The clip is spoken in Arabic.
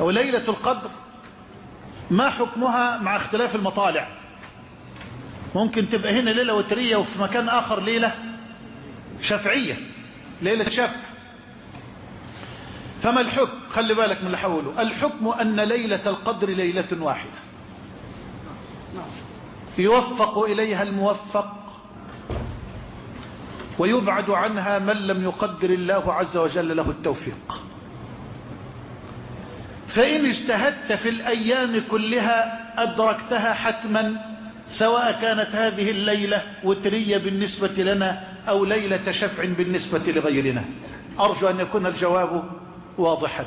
وليلة القدر ما حكمها مع اختلاف المطالع؟ ممكن تبقى هنا ليلة وترية وفي مكان آخر ليلة شفعية ليلة شفع. فما الحكم؟ خلي بالك من اللي حوله. الحكم أن ليلة القدر ليلة واحدة. يوفق إليها الموفق ويبعد عنها من لم يقدر الله عز وجل له التوفيق. فإن اجتهدت في الأيام كلها أدركتها حتما سواء كانت هذه الليلة وترية بالنسبة لنا أو ليلة شفع بالنسبة لغيرنا. أرجو أن يكون الجواب واضحا.